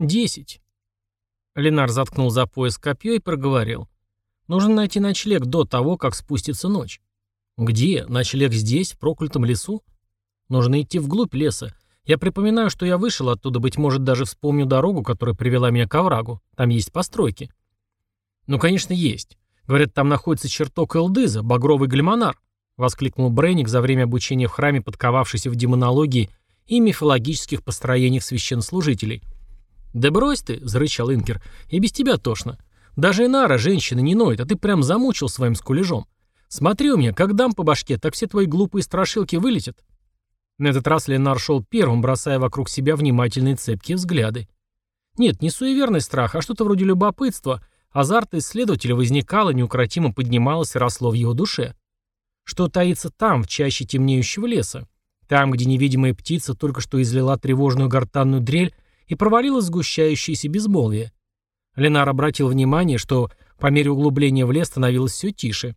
Десять. Ленар заткнул за пояс копье и проговорил. Нужно найти ночлег до того, как спустится ночь. Где? Ночлег здесь, в проклятом лесу? Нужно идти вглубь леса. Я припоминаю, что я вышел оттуда, быть может, даже вспомню дорогу, которая привела меня к оврагу. Там есть постройки. Ну, конечно, есть. Говорят, там находится чертог Элдыза, багровый глимонар, воскликнул Брейник за время обучения в храме, подковавшийся в демонологии и мифологических построениях священнослужителей. «Да брось ты!» — зарычал Инкер. «И без тебя тошно. Даже Инара, женщина, не ноет, а ты прям замучил своим скулежом. Смотри у меня, как дам по башке, так все твои глупые страшилки вылетят». На этот раз Ленар шел первым, бросая вокруг себя внимательные цепкие взгляды. Нет, не суеверный страх, а что-то вроде любопытства. Азарт исследователя возникало, неукротимо поднималось и росло в его душе. Что таится там, в чаще темнеющего леса? Там, где невидимая птица только что излила тревожную гортанную дрель и провалилась сгущающееся безмолвие. Ленар обратил внимание, что по мере углубления в лес становилось все тише.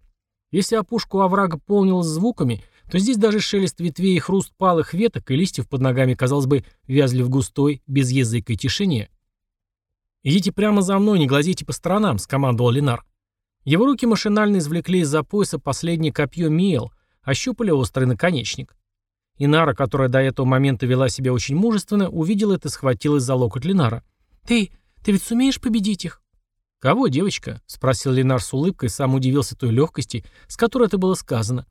Если опушку оврага полнилась звуками, то здесь даже шелест ветвей и хруст палых веток и листьев под ногами, казалось бы, вязли в густой, безязыкой тишине. «Идите прямо за мной, не глазите по сторонам», — скомандовал Ленар. Его руки машинально извлекли из-за пояса последнее копье Миэл, ощупали острый наконечник. Инара, которая до этого момента вела себя очень мужественно, увидела это и схватилась за локоть Ленара. «Ты... ты ведь сумеешь победить их?» «Кого, девочка?» — спросил Ленар с улыбкой, сам удивился той легкости, с которой это было сказано.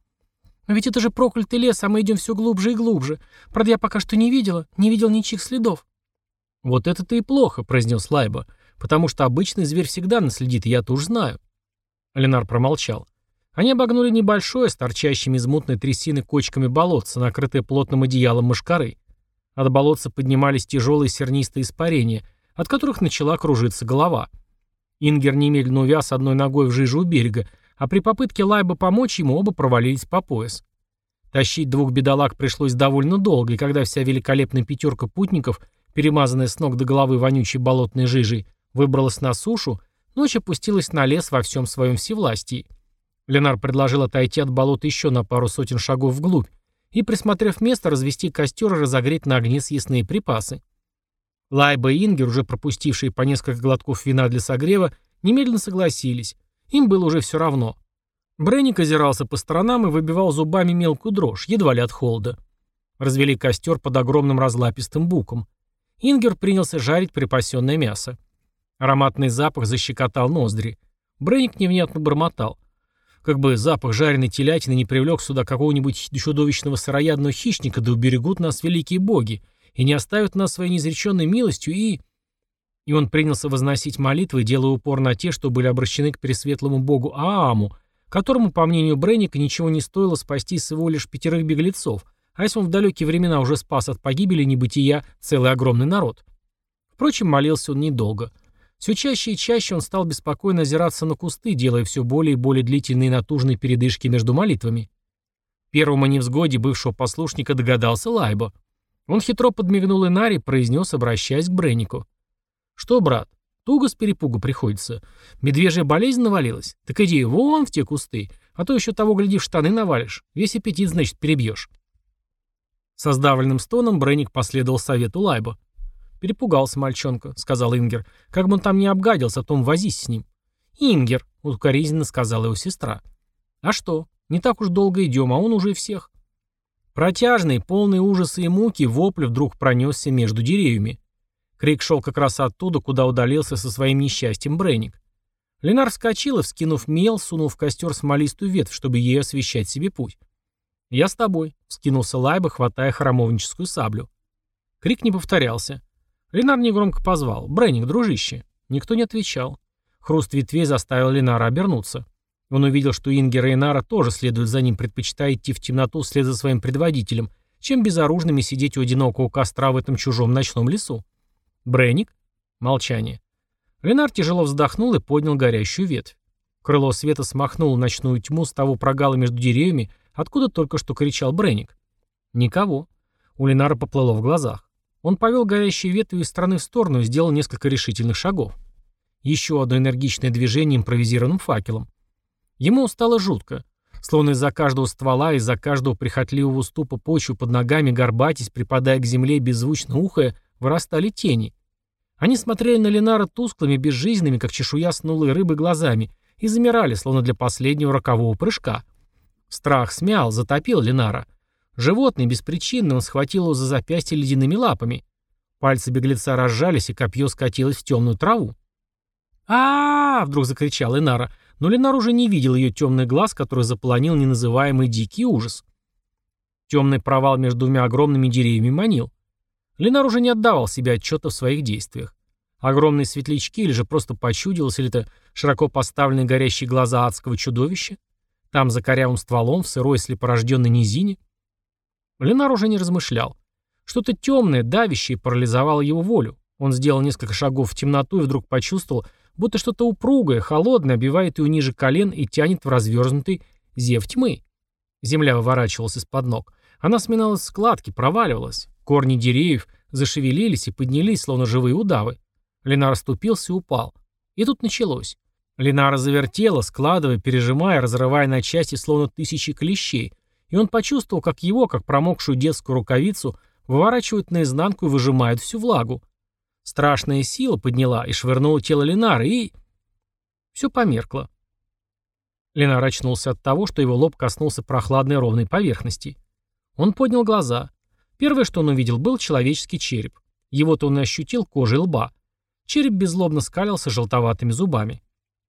Но ведь это же проклятый лес, а мы идем все глубже и глубже. Правда, я пока что не видела, не видел ничьих следов. Вот это-то и плохо, произнес Лайба, потому что обычный зверь всегда наследит, я-то уж знаю. Ленар промолчал. Они обогнули небольшое, с торчащими из мутной трясины кочками болотца, накрытое плотным одеялом мышкары. От болотца поднимались тяжелые сернистые испарения, от которых начала кружиться голова. Ингер немедленно увяз одной ногой в жижу у берега, а при попытке Лайба помочь ему оба провалились по пояс. Тащить двух бедолаг пришлось довольно долго, и когда вся великолепная пятерка путников, перемазанная с ног до головы вонючей болотной жижей, выбралась на сушу, ночь опустилась на лес во всем своем всевластии. Ленар предложил отойти от болота еще на пару сотен шагов вглубь и, присмотрев место, развести костер и разогреть на огне съестные припасы. Лайба и Ингер, уже пропустившие по несколько глотков вина для согрева, немедленно согласились, им было уже все равно. Бренник озирался по сторонам и выбивал зубами мелкую дрожь, едва ли от холода. Развели костер под огромным разлапистым буком. Ингер принялся жарить припасенное мясо. Ароматный запах защекотал ноздри. Бренник невнятно бормотал. Как бы запах жареной телятины не привлек сюда какого-нибудь чудовищного сыроядного хищника, да уберегут нас великие боги, и не оставят нас своей неизреченной милостью, и... И он принялся возносить молитвы, делая упор на те, что были обращены к пресветлому богу Ааму, которому, по мнению Бренника, ничего не стоило спасти всего лишь пятерых беглецов, а если он в далекие времена уже спас от погибели небытия целый огромный народ. Впрочем, молился он недолго. Все чаще и чаще он стал беспокойно озираться на кусты, делая все более и более длительные натужные передышки между молитвами. Первому о невзгоде бывшего послушника догадался Лайбо. Он хитро подмигнул Инари, произнес, обращаясь к Бреннику. «Что, брат, туго с перепугу приходится. Медвежья болезнь навалилась? Так иди вон в те кусты, а то еще того, гляди, в штаны навалишь. Весь аппетит, значит, перебьешь». Со сдавленным стоном Бренник последовал совету Лайба. «Перепугался мальчонка», — сказал Ингер. «Как бы он там не обгадился, а том возись с ним». «Ингер», — укоризненно сказала его сестра. «А что? Не так уж долго идем, а он уже всех». Протяжный, полный ужаса и муки, вопль вдруг пронесся между деревьями. Крик шел как раз оттуда, куда удалился со своим несчастьем Бренник. Ленар и, вскинув мел, сунул в костер смолистую ветвь, чтобы ей освещать себе путь. «Я с тобой», — вскинулся Лайба, хватая храмовническую саблю. Крик не повторялся. Ленар негромко позвал. «Бренник, дружище». Никто не отвечал. Хруст ветвей заставил Ленара обернуться. Он увидел, что Ингера и Нара тоже следуют за ним, предпочитая идти в темноту вслед за своим предводителем, чем безоружными сидеть у одинокого костра в этом чужом ночном лесу. Бренник? Молчание. Ленар тяжело вздохнул и поднял горящую ветвь. Крыло света смахнуло ночную тьму с того прогала между деревьями, откуда только что кричал Бренник. Никого. У Ленара поплыло в глазах. Он повел горящие ветви из стороны в сторону и сделал несколько решительных шагов. Еще одно энергичное движение импровизированным факелом. Ему стало жутко. Словно из-за каждого ствола, из-за каждого прихотливого уступа почвы под ногами горбатись, припадая к земле беззвучно ухая, вырастали тени. Они смотрели на Ленара тусклыми, безжизненными, как чешуя снулой рыбы, глазами и замирали, словно для последнего рокового прыжка. Страх смял, затопил Ленара. Животное беспричинно он схватил его за запястье ледяными лапами. Пальцы беглеца разжались, и копье скатилось в темную траву. а, вдруг закричал Ленара, но Ленар уже не видел ее темный глаз, который заполонил неназываемый дикий ужас. Темный провал между двумя огромными деревьями манил. Ленар уже не отдавал себе отчета в своих действиях. Огромные светлячки или же просто почудилось, или это широко поставленные горящие глаза адского чудовища? Там за корявым стволом, в сырой слепорожденной низине? Ленар уже не размышлял. Что-то темное, давящее парализовало его волю. Он сделал несколько шагов в темноту и вдруг почувствовал, будто что-то упругое, холодное обивает его ниже колен и тянет в разверзнутый зев тьмы. Земля выворачивалась из-под ног. Она сминалась в складки, проваливалась. Корни деревьев зашевелились и поднялись, словно живые удавы. Ленар оступился и упал. И тут началось. Ленара завертела, складывая, пережимая, разрывая на части, словно тысячи клещей, и он почувствовал, как его, как промокшую детскую рукавицу, выворачивают наизнанку и выжимают всю влагу. Страшная сила подняла и швырнула тело Ленары, и... Все померкло. Ленар очнулся от того, что его лоб коснулся прохладной ровной поверхности. Он поднял глаза. Первое, что он увидел, был человеческий череп. Его-то он и ощутил кожей лба. Череп беззлобно скалился желтоватыми зубами.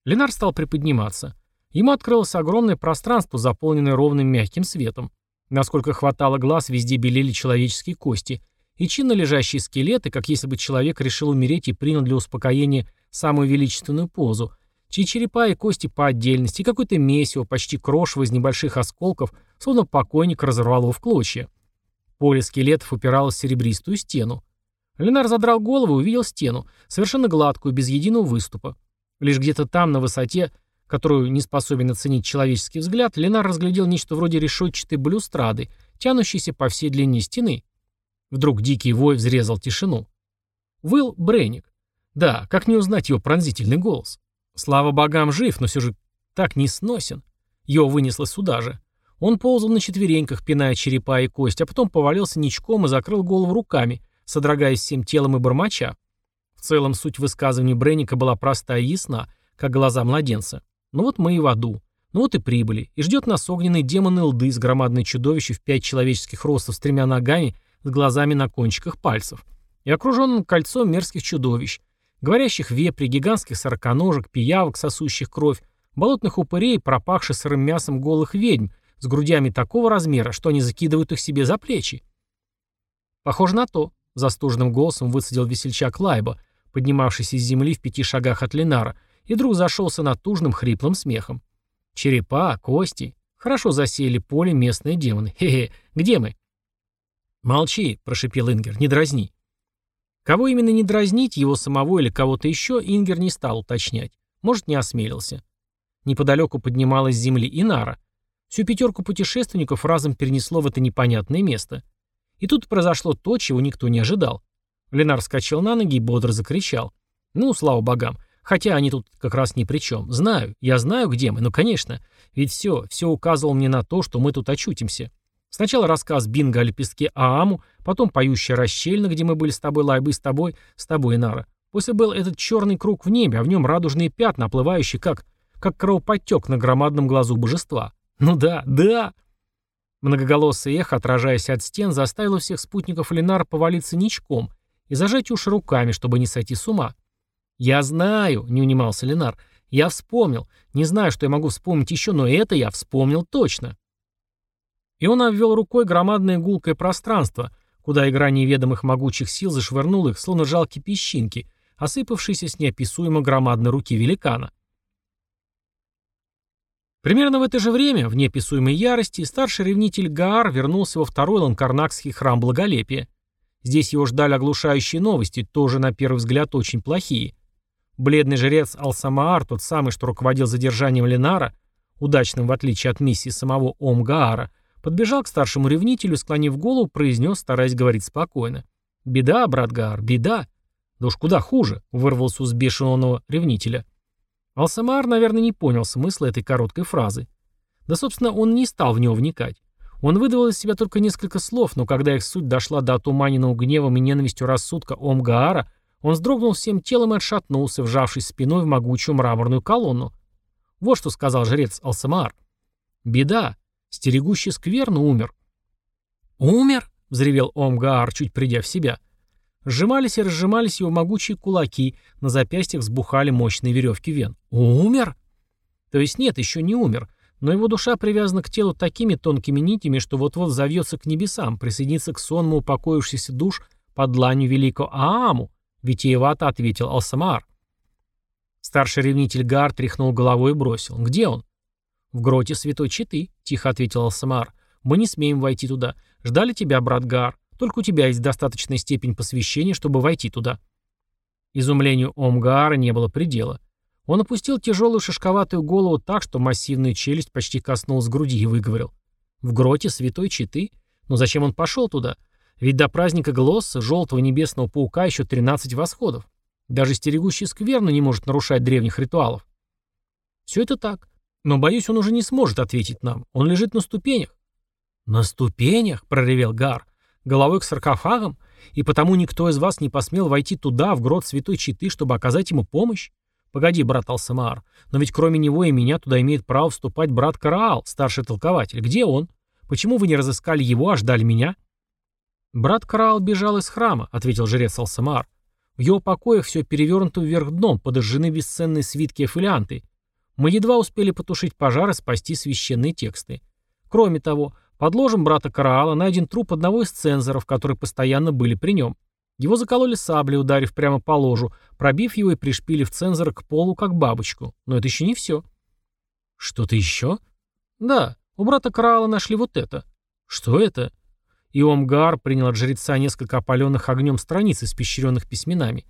Ленар стал приподниматься. Ему открылось огромное пространство, заполненное ровным мягким светом. Насколько хватало глаз, везде белели человеческие кости. И чинно лежащие скелеты, как если бы человек решил умереть и принял для успокоения самую величественную позу, чьи черепа и кости по отдельности, какое-то месиво, почти крошево из небольших осколков, словно покойник разорвал его в клочья. Поле скелетов упиралось в серебристую стену. Ленар задрал голову и увидел стену, совершенно гладкую, без единого выступа. Лишь где-то там, на высоте, которую не способен оценить человеческий взгляд, Ленар разглядел нечто вроде решетчатой балюстрады, тянущейся по всей длине стены. Вдруг дикий вой взрезал тишину. Выл Брейник. Да, как не узнать его пронзительный голос. Слава богам, жив, но все же так не сносен. Его вынесло сюда же. Он ползал на четвереньках, пиная черепа и кость, а потом повалился ничком и закрыл голову руками, содрогаясь всем телом и бормоча. В целом суть высказывания Брейника была простая и ясна, как глаза младенца. Ну вот мы и в аду. Ну вот и прибыли. И ждет нас огненный демон Илды с громадной чудовище в пять человеческих ростов с тремя ногами, с глазами на кончиках пальцев. И окруженным кольцом мерзких чудовищ. Говорящих вепри, гигантских сороконожек, пиявок, сосущих кровь, болотных упырей, пропахших сырым мясом голых ведьм, с грудями такого размера, что они закидывают их себе за плечи. Похоже на то, застуженным голосом высадил весельчак Лайба, поднимавшийся из земли в пяти шагах от Ленара, и вдруг зашелся натужным хриплым смехом. Черепа, кости. Хорошо засеяли поле местные демоны. Хе-хе, где мы? Молчи, прошипел Ингер, не дразни. Кого именно не дразнить, его самого или кого-то еще, Ингер не стал уточнять. Может, не осмелился. Неподалеку поднималась с земли Инара. Всю пятерку путешественников разом перенесло в это непонятное место. И тут произошло то, чего никто не ожидал. Ленар вскочил на ноги и бодро закричал. «Ну, слава богам, Хотя они тут как раз ни при чем. Знаю, я знаю, где мы, ну конечно. Ведь все, все указывало мне на то, что мы тут очутимся. Сначала рассказ Бинга о лепестке Ааму, потом поющая расщельна, где мы были с тобой, Лайбы, с тобой, с тобой, Нара. После был этот черный круг в небе, а в нем радужные пятна, оплывающие как, как кровоподтек на громадном глазу божества. Ну да, да. Многоголосое эхо, отражаясь от стен, заставило всех спутников Ленара повалиться ничком и зажать уши руками, чтобы не сойти с ума. «Я знаю», — не унимался Ленар. «Я вспомнил. Не знаю, что я могу вспомнить еще, но это я вспомнил точно». И он обвел рукой громадное гулкое пространство, куда игра неведомых могучих сил зашвырнула их, словно жалкие песчинки, осыпавшиеся с неописуемо громадной руки великана. Примерно в это же время, в неописуемой ярости, старший ревнитель Гаар вернулся во второй ланкарнакский храм Благолепия. Здесь его ждали оглушающие новости, тоже на первый взгляд очень плохие. Бледный жрец Алсамаар, тот самый, что руководил задержанием Ленара, удачным в отличие от миссии самого Омгаара, подбежал к старшему ревнителю, склонив голову, произнес, стараясь говорить спокойно. «Беда, брат Гаар, беда!» «Да уж куда хуже», — вырвался у сбешенного ревнителя. Алсамаар, наверное, не понял смысла этой короткой фразы. Да, собственно, он не стал в него вникать. Он выдавал из себя только несколько слов, но когда их суть дошла до отуманенного гневом и ненавистью рассудка Омгаара, Он вздрогнул всем телом и отшатнулся, вжавшись спиной в могучую мраморную колонну. Вот что сказал жрец Алсамаар. «Беда. Стерегущий скверно умер». «Умер?» — взревел Омгаар, чуть придя в себя. Сжимались и разжимались его могучие кулаки, на запястьях сбухали мощные веревки вен. «Умер?» То есть нет, еще не умер, но его душа привязана к телу такими тонкими нитями, что вот-вот завьется к небесам, присоединится к сонму упокоившихся душ под дланью великого Ааму, витиевато ответил Алсамар. Старший ревнитель Гар тряхнул головой и бросил. «Где он?» «В гроте Святой Читы», — тихо ответил Алсамар. «Мы не смеем войти туда. Ждали тебя, брат Гар. Только у тебя есть достаточная степень посвящения, чтобы войти туда». Изумлению Омгаара не было предела. Он опустил тяжелую шишковатую голову так, что массивная челюсть почти коснулась груди и выговорил. «В гроте святой Читы? Но зачем он пошел туда? Ведь до праздника Глосса, желтого небесного паука, еще 13 восходов. Даже стерегущий скверну не может нарушать древних ритуалов. Все это так. Но, боюсь, он уже не сможет ответить нам. Он лежит на ступенях. «На ступенях?» — проревел Гар. «Головой к саркофагам? И потому никто из вас не посмел войти туда, в грот Святой Читы, чтобы оказать ему помощь? Погоди, брат Алсамаар, но ведь кроме него и меня туда имеет право вступать брат Караал, старший толкователь. Где он? Почему вы не разыскали его, а ждали меня?» «Брат Караал бежал из храма», — ответил жрец Алсамаар. В его покоях все перевернуто вверх дном, подожжены бесценные свитки и фолианты. Мы едва успели потушить пожар и спасти священные тексты. Кроме того, под ложем брата Караала найден труп одного из цензоров, которые постоянно были при нем. Его закололи саблей, ударив прямо по ложу, пробив его и пришпилив цензора к полу, как бабочку. Но это еще не все. Что-то еще? Да, у брата Караала нашли вот это. Что это? И Омгар принял от жреца несколько опаленных огнем страниц, испещренных письменами.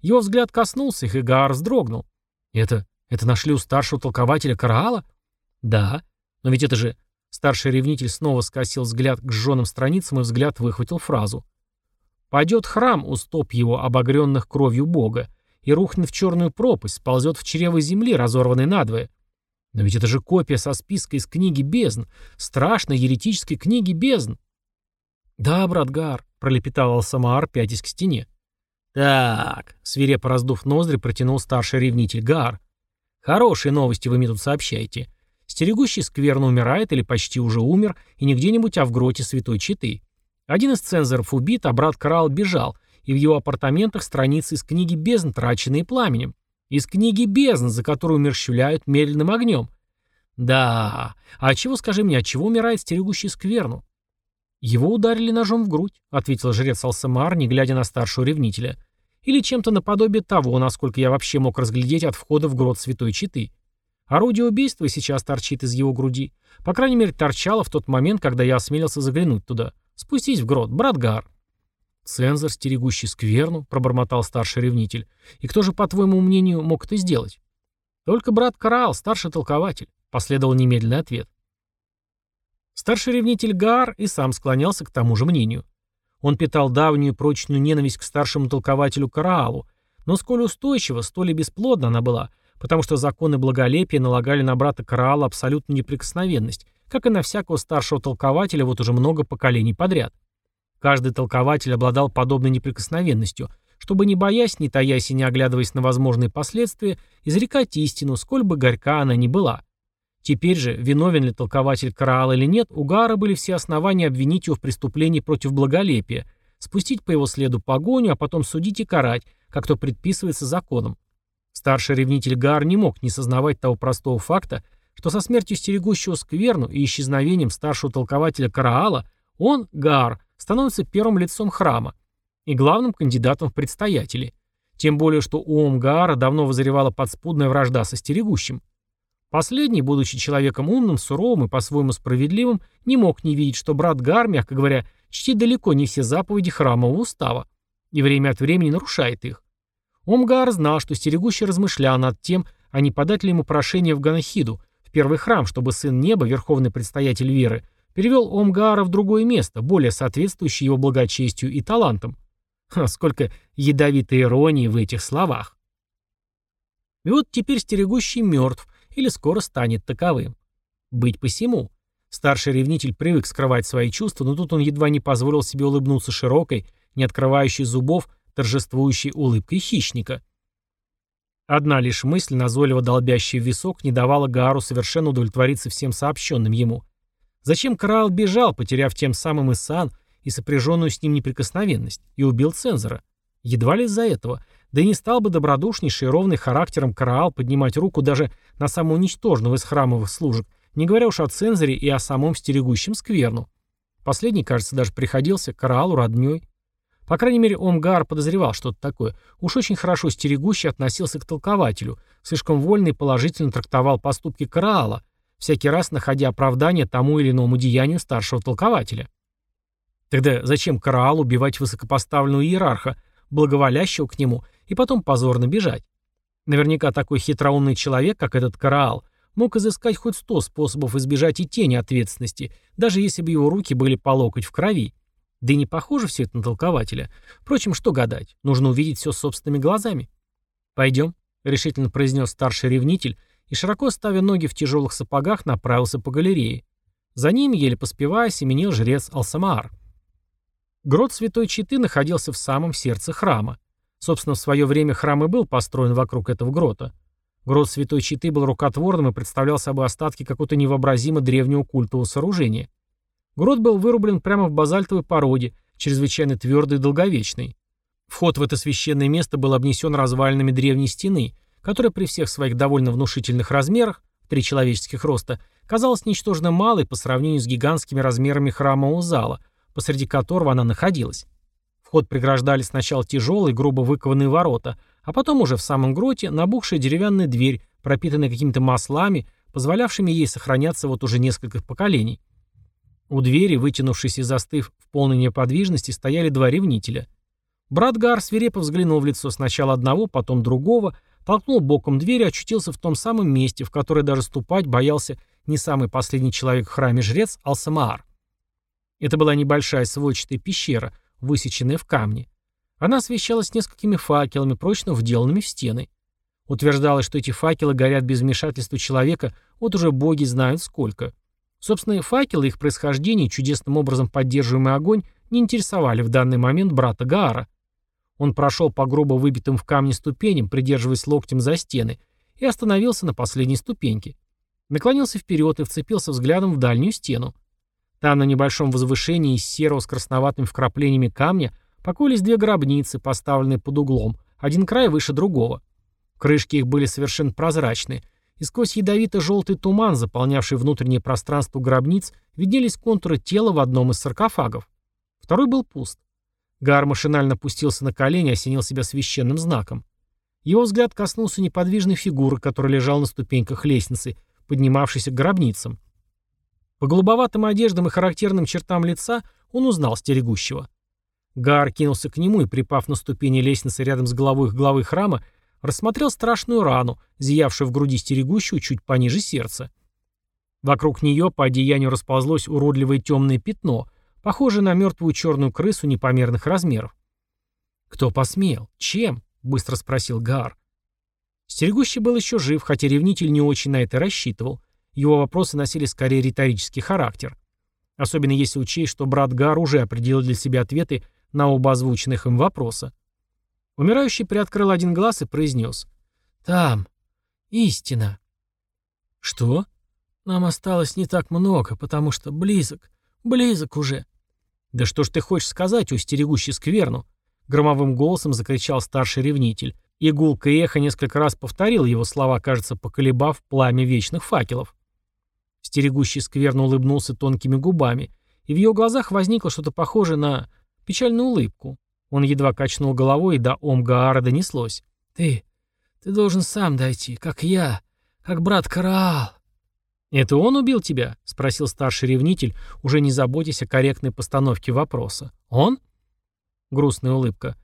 Его взгляд коснулся их, и Гаар вздрогнул. «Это... это нашли у старшего толкователя Караала?» «Да. Но ведь это же...» Старший ревнитель снова скосил взгляд к сжёным страницам и взгляд выхватил фразу. «Падет храм у стоп его, обогренных кровью Бога, и рухнет в черную пропасть, сползет в чрево земли, разорванной надвое. Но ведь это же копия со списка из книги бездн, страшной еретической книги бездн. «Да, брат Гар», — пролепетал Алсамаар, пятясь к стене. «Так», — свирепо раздув ноздри, протянул старший ревнитель Гар. «Хорошие новости вы мне тут сообщаете. Стерегущий скверно умирает или почти уже умер, и не где-нибудь, а в гроте Святой Читы. Один из цензоров убит, а брат Карал бежал, и в его апартаментах страницы из книги «Бездн», траченные пламенем. Из книги «Бездн», за которую умерщвляют медленным огнем. Да, а чего, скажи мне, от чего умирает стерегущий скверну? «Его ударили ножом в грудь», — ответил жрец Алсамар, не глядя на старшего ревнителя. «Или чем-то наподобие того, насколько я вообще мог разглядеть от входа в грот Святой Читы. Орудие убийства сейчас торчит из его груди. По крайней мере, торчало в тот момент, когда я осмелился заглянуть туда. Спустись в грот, брат Гар». «Цензор, стерегущий скверну», — пробормотал старший ревнитель. «И кто же, по твоему мнению, мог это сделать?» «Только брат Караал, старший толкователь», — последовал немедленный ответ. Старший ревнитель Гаар и сам склонялся к тому же мнению. Он питал давнюю прочную ненависть к старшему толкователю Караалу, но сколь устойчива, столь и бесплодна она была, потому что законы благолепия налагали на брата Караала абсолютную неприкосновенность, как и на всякого старшего толкователя вот уже много поколений подряд. Каждый толкователь обладал подобной неприкосновенностью, чтобы не боясь, не таясь и не оглядываясь на возможные последствия, изрекать истину, сколь бы горька она ни была. Теперь же, виновен ли толкователь Караал или нет, у Гара были все основания обвинить его в преступлении против благолепия, спустить по его следу погоню, а потом судить и карать, как то предписывается законом. Старший ревнитель Гар не мог не сознавать того простого факта, что со смертью стерегущего скверну и исчезновением старшего толкователя Караала он, Гар, становится первым лицом храма и главным кандидатом в предстоятели. Тем более, что у Омгаара давно возревала подспудная вражда со стерегущим. Последний, будучи человеком умным, суровым и по-своему справедливым, не мог не видеть, что брат Гар, мягко говоря, чтит далеко не все заповеди храмового устава и время от времени нарушает их. Омгар знал, что стерегущий размышлял над тем, а не подать ли ему прошение в Ганахиду, в первый храм, чтобы сын неба, верховный предстоятель веры, перевел Омгаара в другое место, более соответствующее его благочестию и талантам. Ха, сколько ядовитой иронии в этих словах. И вот теперь стерегущий мертв, или скоро станет таковым. Быть посему. Старший ревнитель привык скрывать свои чувства, но тут он едва не позволил себе улыбнуться широкой, не открывающей зубов, торжествующей улыбкой хищника. Одна лишь мысль, назойливо долбящая в висок, не давала Гаару совершенно удовлетвориться всем сообщенным ему. Зачем Караал бежал, потеряв тем самым и сан, и сопряженную с ним неприкосновенность, и убил цензора? Едва ли из-за этого. Да и не стал бы добродушнейший и ровный характером Караал поднимать руку даже на самого ничтожного из храмовых служек, не говоря уж о цензоре и о самом стерегущем скверну. Последний, кажется, даже приходился Караалу роднёй. По крайней мере, Омгар подозревал что-то такое. Уж очень хорошо стерегущий относился к толкователю, слишком вольно и положительно трактовал поступки Караала, всякий раз находя оправдание тому или иному деянию старшего толкователя. Тогда зачем Караалу убивать высокопоставленного иерарха, благоволящего к нему, и потом позорно бежать? Наверняка такой хитроумный человек, как этот Караал, мог изыскать хоть сто способов избежать и тени ответственности, даже если бы его руки были по локоть в крови. Да и не похоже все это на толкователя. Впрочем, что гадать, нужно увидеть все собственными глазами. «Пойдем», — решительно произнес старший ревнитель, и, широко ставя ноги в тяжелых сапогах, направился по галерее. За ним, еле поспевая, семенил жрец Алсамаар. Грот Святой Читы находился в самом сердце храма. Собственно, в свое время храм и был построен вокруг этого грота. Грот Святой Читы был рукотворным и представлял собой остатки какого-то невообразимо древнего культового сооружения. Грот был вырублен прямо в базальтовой породе, чрезвычайно твердой и долговечной. Вход в это священное место был обнесен развалинами древней стены, которая при всех своих довольно внушительных размерах, три человеческих роста, казалась ничтожно малой по сравнению с гигантскими размерами храмового зала, посреди которого она находилась. Вход преграждали сначала тяжелые, грубо выкованные ворота, а потом уже в самом гроте набухшая деревянная дверь, пропитанная какими-то маслами, позволявшими ей сохраняться вот уже несколько поколений. У двери, вытянувшись и застыв в полной неподвижности, стояли два ревнителя. Брат Гар свирепо взглянул в лицо сначала одного, потом другого, толкнул боком дверь и очутился в том самом месте, в которое даже ступать боялся не самый последний человек в храме жрец Алсамаар. Это была небольшая сводчатая пещера, высеченная в камне. Она освещалась несколькими факелами, прочно вделанными в стены. Утверждалось, что эти факелы горят без вмешательства человека, вот уже боги знают сколько – Собственно, факелы, их происхождение и чудесным образом поддерживаемый огонь не интересовали в данный момент брата Гаара. Он прошел по грубо выбитым в камне ступеням, придерживаясь локтем за стены, и остановился на последней ступеньке. Наклонился вперед и вцепился взглядом в дальнюю стену. Там на небольшом возвышении из серого с красноватыми вкраплениями камня покоились две гробницы, поставленные под углом, один край выше другого. Крышки их были совершенно прозрачные – и сквозь ядовито-желтый туман, заполнявший внутреннее пространство гробниц, виднелись контуры тела в одном из саркофагов. Второй был пуст. Гар машинально опустился на колени, осенил себя священным знаком. Его взгляд коснулся неподвижной фигуры, которая лежала на ступеньках лестницы, поднимавшейся к гробницам. По голубоватым одеждам и характерным чертам лица он узнал стерегущего. Гар кинулся к нему и, припав на ступени лестницы рядом с головой главы храма, рассмотрел страшную рану, зиявшую в груди стерегущую чуть пониже сердца. Вокруг нее по одеянию расползлось уродливое темное пятно, похожее на мертвую черную крысу непомерных размеров. «Кто посмел? Чем?» — быстро спросил Гар. Стерегущий был еще жив, хотя ревнитель не очень на это рассчитывал. Его вопросы носили скорее риторический характер. Особенно если учесть, что брат Гар уже определил для себя ответы на оба озвученных им вопроса. Умирающий приоткрыл один глаз и произнес. «Там. Истина». «Что?» «Нам осталось не так много, потому что близок. Близок уже». «Да что ж ты хочешь сказать, устерегущий скверну?» Громовым голосом закричал старший ревнитель. И гулко эхо несколько раз повторил его слова, кажется, поколебав пламя вечных факелов. Стерегущий скверно улыбнулся тонкими губами, и в его глазах возникло что-то похожее на печальную улыбку. Он едва качнул головой, и до Омгаара донеслось. «Ты... ты должен сам дойти, как я, как брат Караал». «Это он убил тебя?» — спросил старший ревнитель, уже не заботясь о корректной постановке вопроса. «Он?» Грустная улыбка,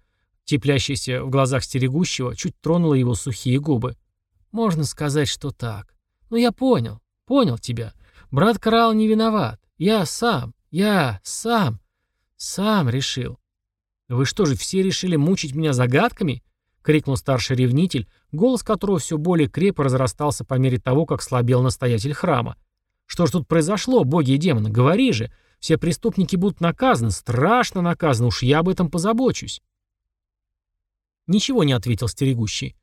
теплящаяся в глазах стерегущего, чуть тронула его сухие губы. «Можно сказать, что так. Но я понял, понял тебя. Брат Караал не виноват. Я сам, я сам, сам решил. «Вы что же, все решили мучить меня загадками?» — крикнул старший ревнитель, голос которого все более крепко разрастался по мере того, как слабел настоятель храма. «Что ж тут произошло, боги и демоны? Говори же! Все преступники будут наказаны, страшно наказаны, уж я об этом позабочусь!» Ничего не ответил стерегущий.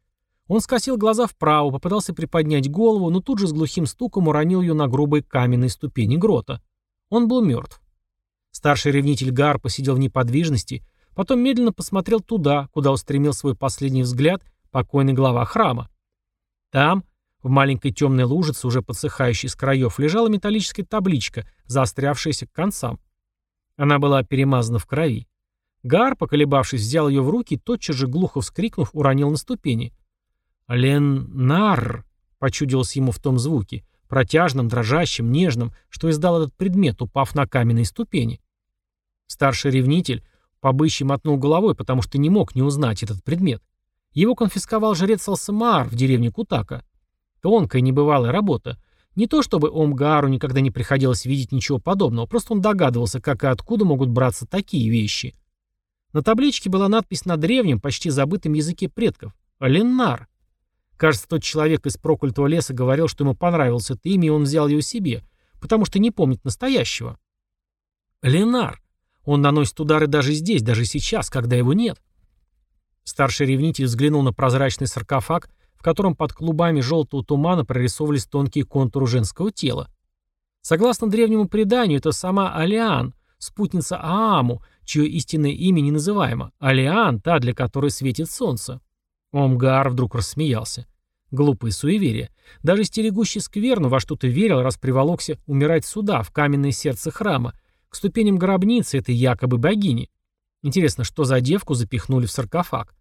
Он скосил глаза вправо, попытался приподнять голову, но тут же с глухим стуком уронил ее на грубые каменные ступени грота. Он был мертв. Старший ревнитель Гар посидел в неподвижности, потом медленно посмотрел туда, куда устремил свой последний взгляд покойный глава храма. Там, в маленькой темной лужице, уже подсыхающей с краев, лежала металлическая табличка, заострявшаяся к концам. Она была перемазана в крови. Гар, поколебавшись, взял ее в руки и тотчас же, глухо вскрикнув, уронил на ступени. «Ленар!» — почудилось ему в том звуке, протяжном, дрожащем, нежном, что издал этот предмет, упав на каменные ступени. Старший ревнитель побыще мотнул головой, потому что не мог не узнать этот предмет. Его конфисковал жрец Алсамаар в деревне Кутака. Тонкая, небывалая работа. Не то чтобы Омгару никогда не приходилось видеть ничего подобного, просто он догадывался, как и откуда могут браться такие вещи. На табличке была надпись на древнем, почти забытом языке предков. «Леннар». Кажется, тот человек из проклятого леса говорил, что ему понравилось это имя, и он взял его себе, потому что не помнит настоящего. Ленар. Он наносит удары даже здесь, даже сейчас, когда его нет. Старший ревнитель взглянул на прозрачный саркофаг, в котором под клубами желтого тумана прорисовывались тонкие контуры женского тела. Согласно древнему преданию, это сама Алиан, спутница Ааму, чье истинное имя не называемо. Алиан, та, для которой светит солнце. Омгар вдруг рассмеялся. Глупые суеверия. Даже стерегущий скверну во что-то верил, раз приволокся умирать сюда, в каменное сердце храма, к ступеням гробницы этой якобы богини. Интересно, что за девку запихнули в саркофаг?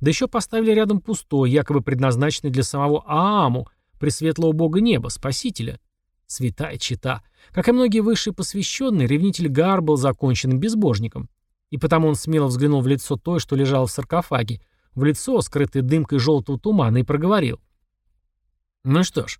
Да еще поставили рядом пустой, якобы предназначенный для самого Ааму, пресветлого бога неба, спасителя. Святая чита. Как и многие высшие посвященные, ревнитель Гар был законченным безбожником. И потому он смело взглянул в лицо той, что лежало в саркофаге, в лицо, скрытое дымкой желтого тумана, и проговорил. «Ну что ж,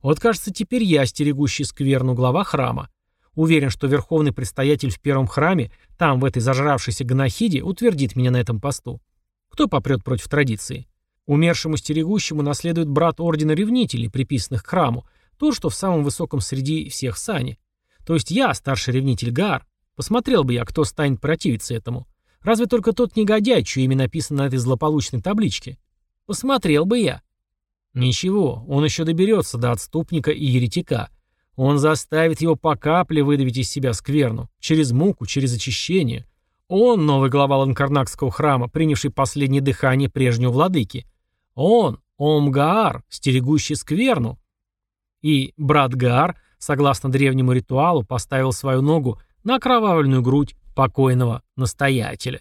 вот кажется, теперь я, стерегущий скверну глава храма. Уверен, что верховный предстоятель в первом храме, там, в этой зажравшейся гонохиде, утвердит меня на этом посту. Кто попрет против традиции? Умершему стерегущему наследует брат ордена ревнителей, приписанных к храму, то, что в самом высоком среди всех сани. То есть я, старший ревнитель Гар. Посмотрел бы я, кто станет противиться этому. Разве только тот негодяй, чье имя написано на этой злополучной табличке. Посмотрел бы я. Ничего, он еще доберется до отступника и еретика. Он заставит его по капле выдавить из себя скверну, через муку, через очищение. Он, новый глава Ланкарнакского храма, принявший последнее дыхание прежнего владыки. Он, Омгаар, стерегущий скверну. И брат Гаар, согласно древнему ритуалу, поставил свою ногу на окровавленную грудь покойного настоятеля.